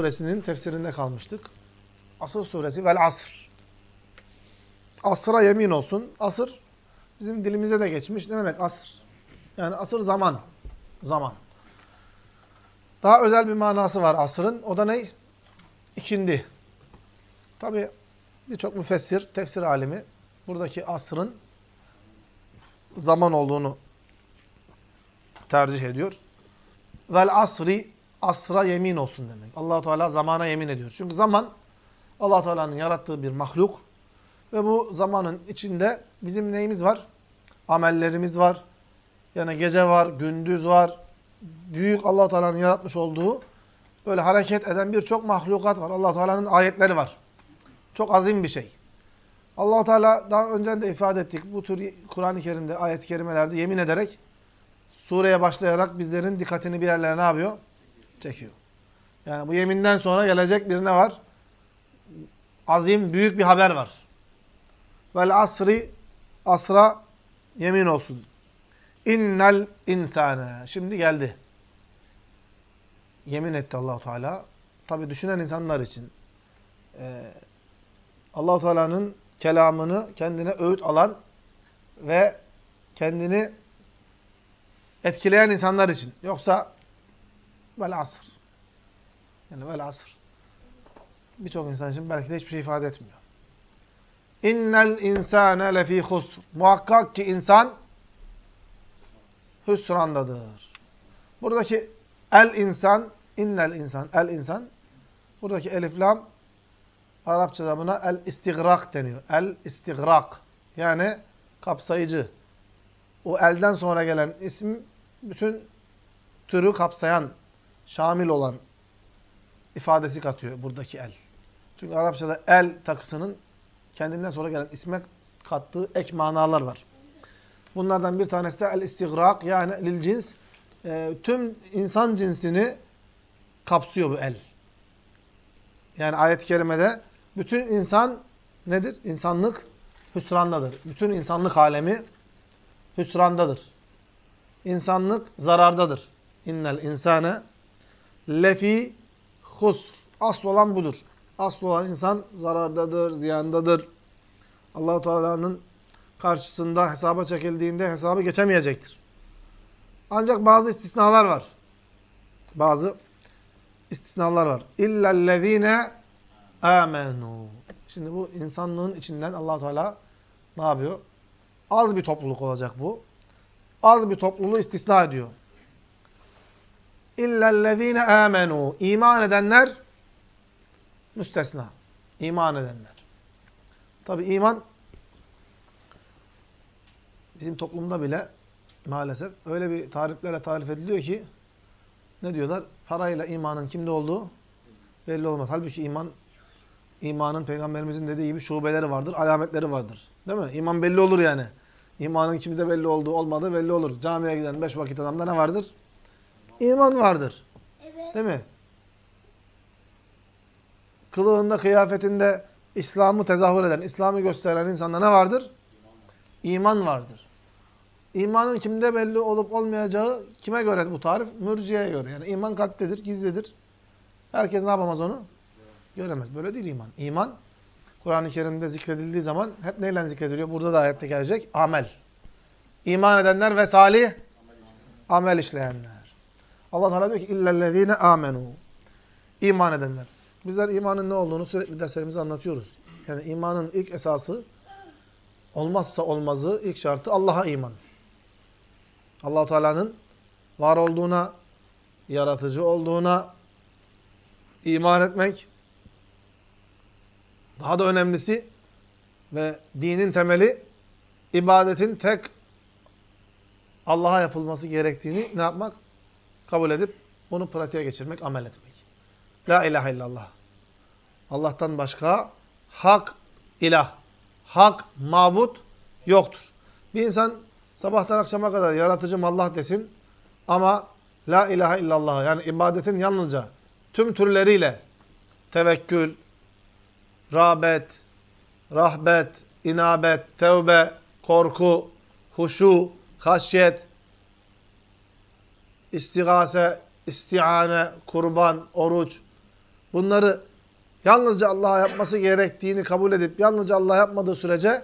suresinin tefsirinde kalmıştık. Asır suresi vel asr. Asra yemin olsun. Asır bizim dilimize de geçmiş. Ne demek asr? Yani asır zaman. Zaman. Daha özel bir manası var asrın. O da ne? İkindi. Tabi birçok müfessir, tefsir alimi buradaki asrın zaman olduğunu tercih ediyor. Vel asri asra yemin olsun demek. allah Teala zamana yemin ediyor. Çünkü zaman allah Teala'nın yarattığı bir mahluk ve bu zamanın içinde bizim neyimiz var? Amellerimiz var. Yani gece var, gündüz var. Büyük allah Teala'nın yaratmış olduğu böyle hareket eden birçok mahlukat var. allah Teala'nın ayetleri var. Çok azim bir şey. allah Teala daha önce de ifade ettik. Bu tür Kur'an-ı Kerim'de, ayet-i kerimelerde yemin ederek sureye başlayarak bizlerin dikkatini bir yerlere ne yapıyor? Çekiyor. Yani bu yeminden sonra gelecek bir ne var? Azim, büyük bir haber var. Vel asri, asra yemin olsun. İnnel insane. Şimdi geldi. Yemin etti Allahu Teala. Tabi düşünen insanlar için. Ee, Allahu Teala'nın kelamını kendine öğüt alan ve kendini etkileyen insanlar için. Yoksa vel asr. Yani vel asr. Birçok insan için belki de hiçbir şey ifade etmiyor. İnnel insâne lefî husr. Muhakkak ki insan hüsrandadır. Buradaki el insan, innel insan, el insan. Buradaki elif lam Arapçada buna el istigrak deniyor. El istigrak. Yani kapsayıcı. O elden sonra gelen isim bütün türü kapsayan, şamil olan ifadesi katıyor buradaki el. Çünkü Arapçada el takısının kendinden sonra gelen isme kattığı ek manalar var. Bunlardan bir tanesi de el-istigrak yani lil cins. E, tüm insan cinsini kapsıyor bu el. Yani ayet-i kerimede bütün insan nedir? İnsanlık hüsrandadır. Bütün insanlık alemi hüsrandadır. İnsanlık zarardadır. İnnel insane lefi husr. Asıl olan budur. Asıl olan insan zarardadır, ziyandadır. allah Teala'nın karşısında hesaba çekildiğinde hesabı geçemeyecektir. Ancak bazı istisnalar var. Bazı istisnalar var. İllellezine amenu. Şimdi bu insanlığın içinden allah Teala ne yapıyor? Az bir topluluk olacak bu. Az bir topluluğu istisna ediyor. İllellezine amenu. İman edenler müstesna. İman edenler. Tabi iman bizim toplumda bile maalesef öyle bir tariflerle tarif ediliyor ki ne diyorlar? Parayla imanın kimde olduğu belli olmaz. Halbuki iman imanın peygamberimizin dediği gibi şubeleri vardır, alametleri vardır. Değil mi? İman belli olur yani. İmanın kimde belli olduğu olmadığı belli olur. Camiye giden beş vakit adamda ne vardır? İman vardır. Evet. Değil mi? Kılığında, kıyafetinde İslam'ı tezahür eden, İslam'ı gösteren insanda ne vardır? İman vardır. İmanın kimde belli olup olmayacağı kime göre bu tarif? Mürciye göre. Yani iman kalptedir, gizlidir. Herkes ne yapamaz onu? Göremez. Böyle değil iman. İman, Kur'an-ı Kerim'de zikredildiği zaman hep neyle zikrediliyor? Burada da ayette gelecek. Amel. İman edenler ve salih amel işleyenler. Allah Teala diyor ki illellezine amenu. İman edenler. Bizler imanın ne olduğunu sürekli derslerimizde anlatıyoruz. Yani imanın ilk esası olmazsa olmazı, ilk şartı Allah'a iman. Allah Teala'nın var olduğuna, yaratıcı olduğuna iman etmek. Daha da önemlisi ve dinin temeli ibadetin tek Allah'a yapılması gerektiğini ne yapmak? Kabul edip bunu pratiğe geçirmek, amel etmek. La ilahe illallah. Allah'tan başka hak ilah, hak mabut yoktur. Bir insan sabahtan akşama kadar yaratıcım Allah desin ama la ilahe illallah yani ibadetin yalnızca tüm türleriyle tevekkül, rağbet, rahbet, inabet, tevbe, korku, huşu, haşyet, istigase, istiane, kurban, oruç, bunları yalnızca Allah'a yapması gerektiğini kabul edip yalnızca Allah yapmadığı sürece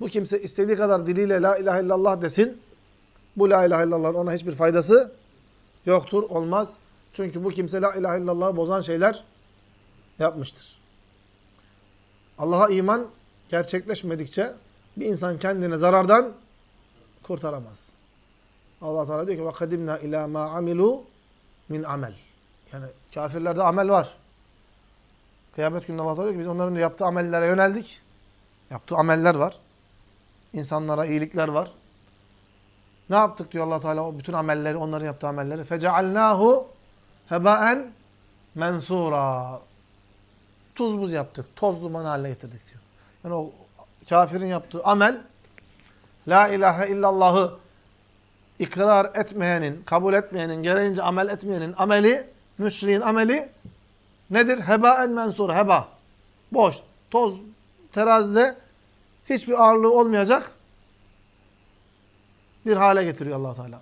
bu kimse istediği kadar diliyle la ilahe illallah desin. Bu la ilahe illallah ona hiçbir faydası yoktur, olmaz. Çünkü bu kimse la ilahe illallah'ı bozan şeyler yapmıştır. Allah'a iman gerçekleşmedikçe bir insan kendini zarardan kurtaramaz. Allah Teala diyor ki وَقَدِمْنَا اِلَى مَا عَمِلُوا min amel. Yani kafirlerde amel var. Kıyamet gününde Allah Teala diyor ki biz onların yaptığı amellere yöneldik. Yaptığı ameller var. İnsanlara iyilikler var. Ne yaptık diyor Allah Teala o bütün amelleri, onların yaptığı amelleri. Fecealnahu hebaen mensura. Tuz buz yaptık. Toz duman haline getirdik diyor. Yani o kafirin yaptığı amel La ilahe illallah'ı ikrar etmeyenin, kabul etmeyenin, gereğince amel etmeyenin ameli, müşriğin ameli nedir? Hebaen mensur, heba. Boş, toz, terazide hiçbir ağırlığı olmayacak bir hale getiriyor allah Teala.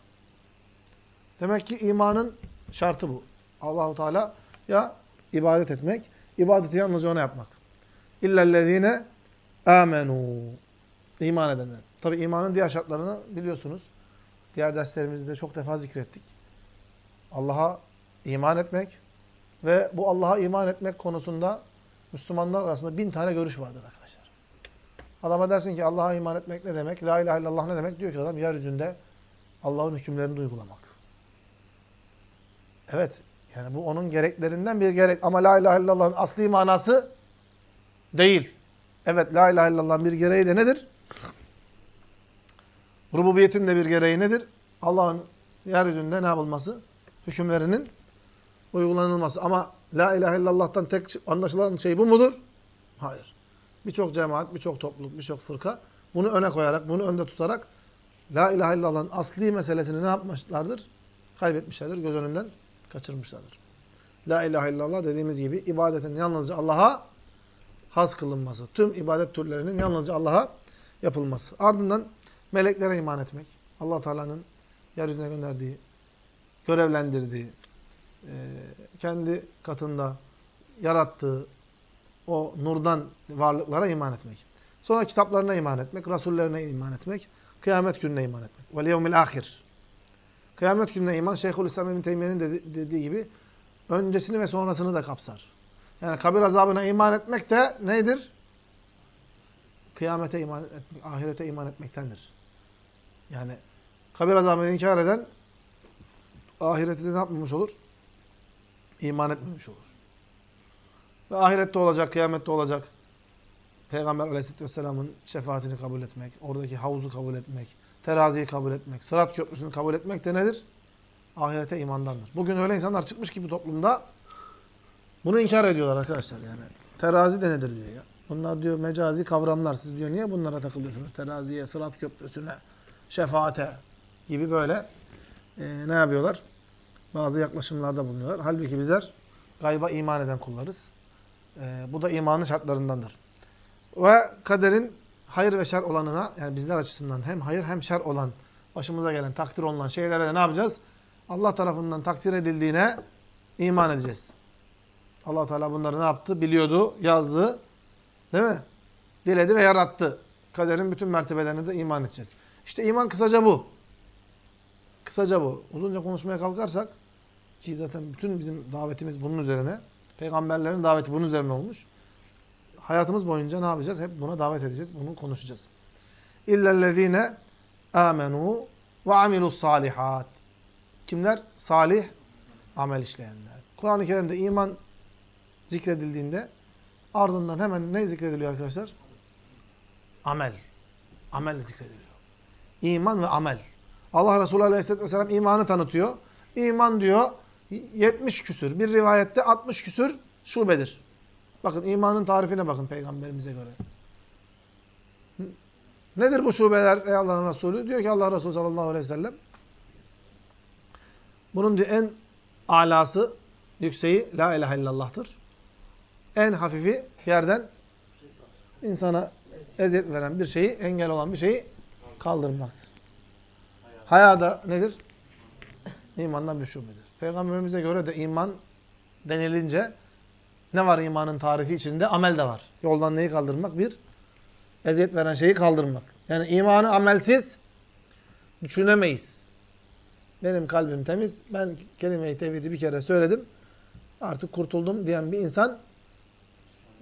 Demek ki imanın şartı bu. Allahu Teala ya ibadet etmek, ibadeti yalnızca ona yapmak. İllellezine amenu. İman edenler. Tabi imanın diğer şartlarını biliyorsunuz. Diğer derslerimizde çok defa zikrettik. Allah'a iman etmek ve bu Allah'a iman etmek konusunda Müslümanlar arasında bin tane görüş vardır arkadaşlar. Adama dersin ki Allah'a iman etmek ne demek? La ilahe illallah ne demek? Diyor ki adam yeryüzünde Allah'ın hükümlerini uygulamak. Evet. Yani bu onun gereklerinden bir gerek. Ama la ilahe illallah'ın asli manası değil. Evet la ilahe illallah'ın bir gereği de nedir? Rububiyetin de bir gereği nedir? Allah'ın yeryüzünde ne yapılması? Hükümlerinin uygulanılması. Ama la ilahe illallah'tan tek anlaşılan şey bu mudur? Hayır. Birçok cemaat, birçok topluluk, birçok fırka bunu öne koyarak, bunu önde tutarak la ilahe illallah'ın asli meselesini ne yapmışlardır? Kaybetmişlerdir, göz önünden kaçırmışlardır. La ilahe illallah dediğimiz gibi ibadetin yalnızca Allah'a has kılınması. Tüm ibadet türlerinin yalnızca Allah'a yapılması. Ardından Meleklere iman etmek. allah Teala'nın yeryüzüne gönderdiği, görevlendirdiği, e, kendi katında yarattığı o nurdan varlıklara iman etmek. Sonra kitaplarına iman etmek, rasullerine iman etmek, kıyamet gününe iman etmek. Vel yevmil ahir. Kıyamet gününe iman, Şeyhülislam İbn Teymiye'nin dediği gibi öncesini ve sonrasını da kapsar. Yani kabir azabına iman etmek de nedir? Kıyamete iman etmek, ahirete iman etmektendir. Yani kabir azabını inkar eden ahirette ne yapmamış olur? İman etmemiş olur. Ve ahirette olacak, kıyamette olacak. Peygamber aleyhisselatü vesselamın şefaatini kabul etmek, oradaki havuzu kabul etmek, teraziyi kabul etmek, sırat köprüsünü kabul etmek de nedir? Ahirete imandandır. Bugün öyle insanlar çıkmış gibi toplumda bunu inkar ediyorlar arkadaşlar yani. Terazi de nedir diyor ya. Bunlar diyor mecazi kavramlar. Siz diyor niye bunlara takılıyorsunuz? Teraziye, sırat köprüsüne, şefaate gibi böyle e, ne yapıyorlar? Bazı yaklaşımlarda bulunuyorlar. Halbuki bizler gayba iman eden kullarız. E, bu da imanın şartlarındandır. Ve kaderin hayır ve şer olanına, yani bizler açısından hem hayır hem şer olan, başımıza gelen, takdir olunan şeylere de ne yapacağız? Allah tarafından takdir edildiğine iman edeceğiz. allah Teala bunları ne yaptı? Biliyordu, yazdı. Değil mi? Diledi ve yarattı. Kaderin bütün mertebelerine de iman edeceğiz. İşte iman kısaca bu. Kısaca bu. Uzunca konuşmaya kalkarsak ki zaten bütün bizim davetimiz bunun üzerine. Peygamberlerin daveti bunun üzerine olmuş. Hayatımız boyunca ne yapacağız? Hep buna davet edeceğiz. Bunu konuşacağız. İllellezine amenu ve amilus salihat. Kimler? Salih amel işleyenler. Kur'an-ı Kerim'de iman zikredildiğinde ardından hemen ne zikrediliyor arkadaşlar? Amel. Amel zikrediliyor. İman ve amel. Allah Resulü Aleyhisselatü Vesselam imanı tanıtıyor. İman diyor 70 küsür. Bir rivayette 60 küsür şubedir. Bakın imanın tarifine bakın peygamberimize göre. Nedir bu şubeler ey Allah'ın Resulü? Diyor ki Allah Resulü sallallahu aleyhi ve sellem bunun diyor en alası, yükseği la ilahe illallah'tır. En hafifi yerden insana eziyet veren bir şeyi, engel olan bir şeyi kaldırmaktır. Haya da nedir? İmandan bir şubedir. Peygamberimize göre de iman denilince Ne var imanın tarifi içinde? Amel de var. Yoldan neyi kaldırmak? Bir, eziyet veren şeyi kaldırmak. Yani imanı amelsiz düşünemeyiz. Benim kalbim temiz. Ben kelime-i tevhidi bir kere söyledim. Artık kurtuldum diyen bir insan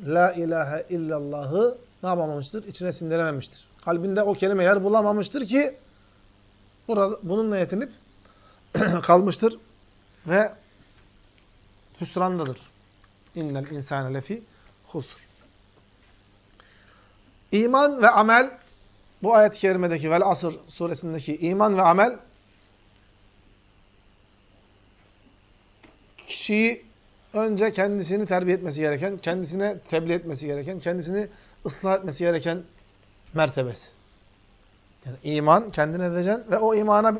La ilahe illallah'ı ne yapamamıştır? İçine sindirememiştir. Kalbinde o kelime yer bulamamıştır ki burada bununla yetinip kalmıştır ve hüsrandadır. İnnel insane lefi husr. İman ve amel bu ayet-i kerimedeki Vel Asr suresindeki iman ve amel kişiyi önce kendisini terbiye etmesi gereken, kendisine tebliğ etmesi gereken, kendisini ıslah etmesi gereken mertebesi. Yani iman kendine edeceksin ve o imana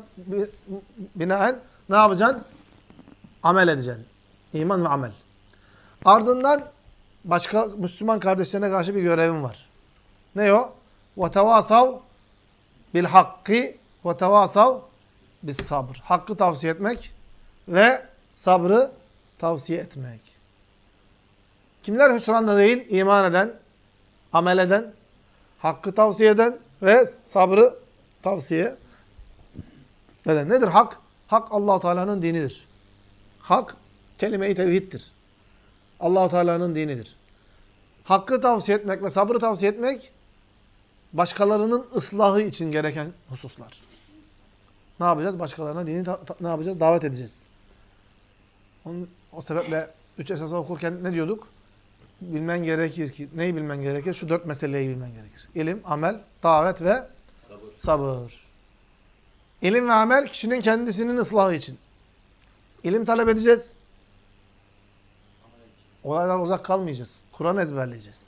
binaen ne yapacaksın? Amel edeceksin. İman ve amel. Ardından başka Müslüman kardeşlerine karşı bir görevim var. Ne o? وَتَوَاسَوْ بِالْحَقِّ وَتَوَاسَوْ sabr. Hakkı tavsiye etmek ve sabrı tavsiye etmek. Kimler hüsranda değil? İman eden, amel eden, hakkı tavsiye eden ve sabrı tavsiye eden. Nedir hak? Hak Allahu Teala'nın dinidir. Hak kelime-i tevhiddir. Allahu Teala'nın dinidir. Hakkı tavsiye etmek ve sabrı tavsiye etmek başkalarının ıslahı için gereken hususlar. Ne yapacağız? Başkalarına dini ne yapacağız? Davet edeceğiz. Onun, o sebeple üç esası okurken ne diyorduk? Bilmen gerekir ki, neyi bilmen gerekir? Şu dört meseleyi bilmen gerekir. İlim, amel, davet ve sabır. sabır. İlim ve amel kişinin kendisinin ıslahı için. İlim talep edeceğiz. Olaylar uzak kalmayacağız. Kur'an ezberleyeceğiz.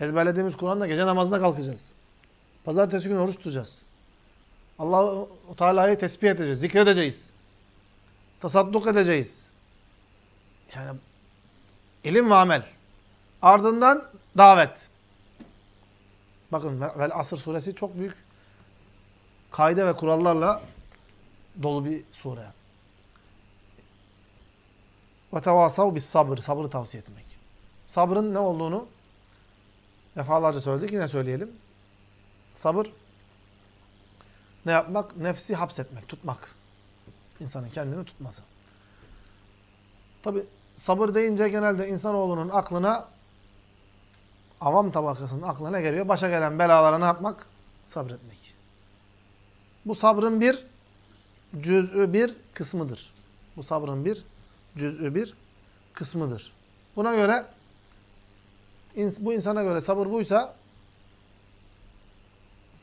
Ezberlediğimiz Kur'an'la gece namazına kalkacağız. Pazartesi günü oruç tutacağız. Allah-u Teala'yı tesbih edeceğiz, zikredeceğiz. Tasadduk edeceğiz. Yani ilim ve amel. Ardından davet. Bakın Vel Asr suresi çok büyük kaide ve kurallarla dolu bir sure. Ve tevasav bis sabır. Sabrı tavsiye etmek. Sabrın ne olduğunu defalarca söyledik. Yine söyleyelim. Sabır ne yapmak? Nefsi hapsetmek, tutmak. İnsanın kendini tutması. Tabi sabır deyince genelde insanoğlunun aklına avam tabakasının aklına ne geliyor? Başa gelen belalara ne yapmak? Sabretmek. Bu sabrın bir cüz'ü bir kısmıdır. Bu sabrın bir cüz'ü bir kısmıdır. Buna göre bu insana göre sabır buysa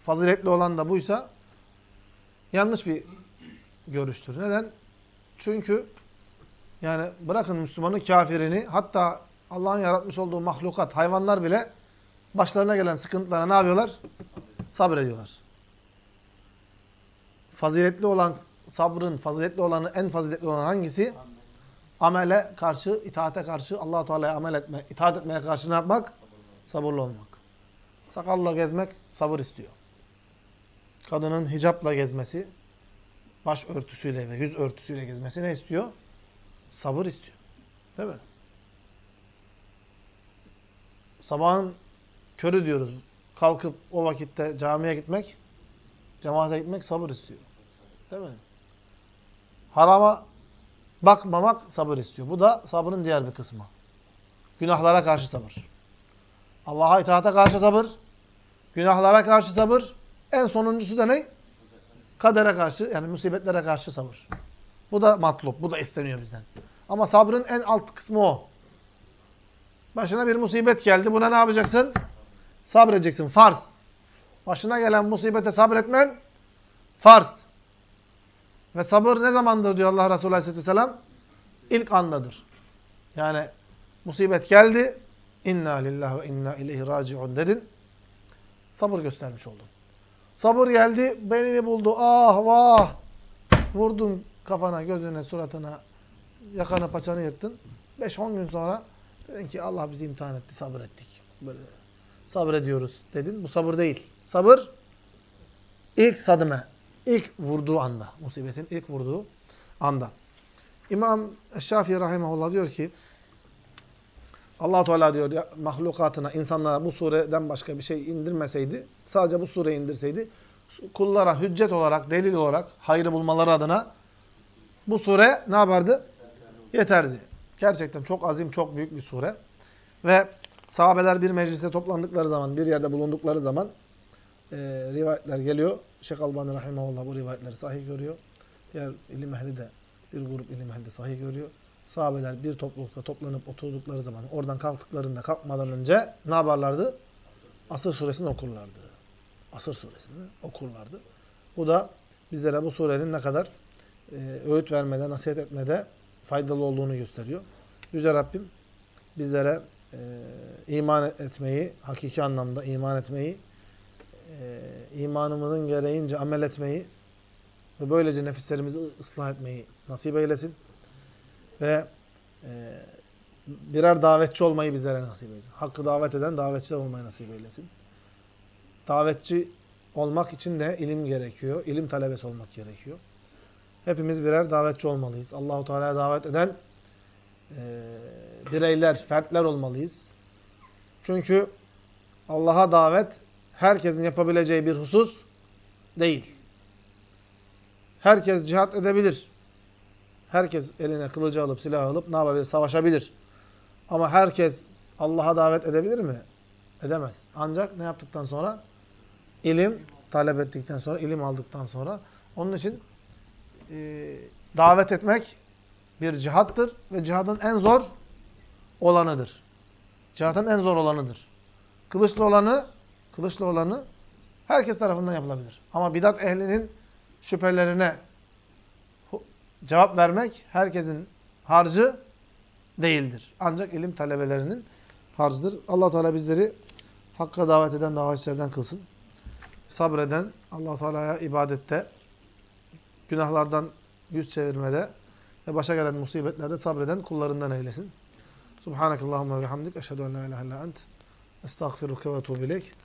faziletli olan da buysa yanlış bir görüştür. Neden? Çünkü yani bırakın Müslümanı, kafirini, hatta Allah'ın yaratmış olduğu mahlukat, hayvanlar bile başlarına gelen sıkıntılara ne yapıyorlar? Sabrediyorlar. Faziletli olan sabrın, faziletli olanı, en faziletli olan hangisi? Amele karşı, itaate karşı, allah Teala'ya amel etme, itaat etmeye karşı ne yapmak? Sabırlı olmak. Sakalla gezmek sabır istiyor. Kadının hicapla gezmesi, baş örtüsüyle ve yüz örtüsüyle gezmesi ne istiyor? Sabır istiyor. Değil mi? Sabahın körü diyoruz. Kalkıp o vakitte camiye gitmek, cemaate gitmek sabır istiyor. Değil mi? Harama bakmamak sabır istiyor. Bu da sabrın diğer bir kısmı. Günahlara karşı sabır. Allah'a itaata karşı sabır. Günahlara karşı sabır. En sonuncusu da ne? Kadere karşı yani musibetlere karşı sabır. Bu da matlup. Bu da isteniyor bizden. Ama sabrın en alt kısmı o. Başına bir musibet geldi. Buna ne yapacaksın? Sabredeceksin. Farz. Başına gelen musibete sabretmen farz. Ve sabır ne zamandır diyor Allah Resulü Aleyhisselatü Vesselam? İlk andadır. Yani musibet geldi. İnna lillahi ve inna ileyhi raciun dedin. Sabır göstermiş oldun. Sabır geldi, beni buldu. Ah vah! Vurdun kafana, gözüne, suratına, yakanı, paçanı yırttın. 5-10 gün sonra dedin ki Allah bizi imtihan etti, sabır ettik. Böyle sabrediyoruz dedin. Bu sabır değil. Sabır ilk sadime, ilk vurduğu anda. Musibetin ilk vurduğu anda. İmam Şafii Rahimahullah diyor ki allah Teala diyor ya, mahlukatına, insanlara bu sureden başka bir şey indirmeseydi, sadece bu sureyi indirseydi, kullara hüccet olarak, delil olarak, hayrı bulmaları adına bu sure ne yapardı? Yeterdi. Gerçekten çok azim, çok büyük bir sure. Ve sahabeler bir meclise toplandıkları zaman, bir yerde bulundukları zaman e, rivayetler geliyor. Şeyh Albani Rahimahullah bu rivayetleri sahih görüyor. Diğer ilim ehli de, bir grup ilim ehli de sahih görüyor. Sahabeler bir toplulukta toplanıp oturdukları zaman, oradan kalktıklarında, kalkmadan önce ne yaparlardı? Asır suresini okurlardı. Asır suresini okurlardı. Bu da bizlere bu surenin ne kadar e, öğüt vermede, nasihat etmede faydalı olduğunu gösteriyor. Yüce Rabbim bizlere e, iman etmeyi, hakiki anlamda iman etmeyi, e, imanımızın gereğince amel etmeyi ve böylece nefislerimizi ıslah etmeyi nasip eylesin. Ve e, birer davetçi olmayı bizlere nasip eylesin. Hakkı davet eden davetçiler olmayı nasip eylesin. Davetçi olmak için de ilim gerekiyor. İlim talebesi olmak gerekiyor. Hepimiz birer davetçi olmalıyız. Allahu Teala'ya davet eden e, bireyler, fertler olmalıyız. Çünkü Allah'a davet herkesin yapabileceği bir husus değil. Herkes cihat edebilir. Herkes eline kılıcı alıp silah alıp ne yapabilir? Savaşabilir. Ama herkes Allah'a davet edebilir mi? Edemez. Ancak ne yaptıktan sonra? İlim talep ettikten sonra, ilim aldıktan sonra. Onun için e, davet etmek bir cihattır ve cihadın en zor olanıdır. Cihadın en zor olanıdır. Kılıçlı olanı, kılıçlı olanı herkes tarafından yapılabilir. Ama bidat ehlinin şüphelerine cevap vermek herkesin harcı değildir. Ancak ilim talebelerinin harcıdır. Allah Teala bizleri hakka davet eden davetçilerden kılsın. Sabreden, Allah Teala'ya ibadette, günahlardan yüz çevirmede ve başa gelen musibetlerde sabreden kullarından eylesin. Subhanakallahumma ve bihamdik. Eşhedü en la ilahe illa ent. Estağfiruke ve etûbü ileyk.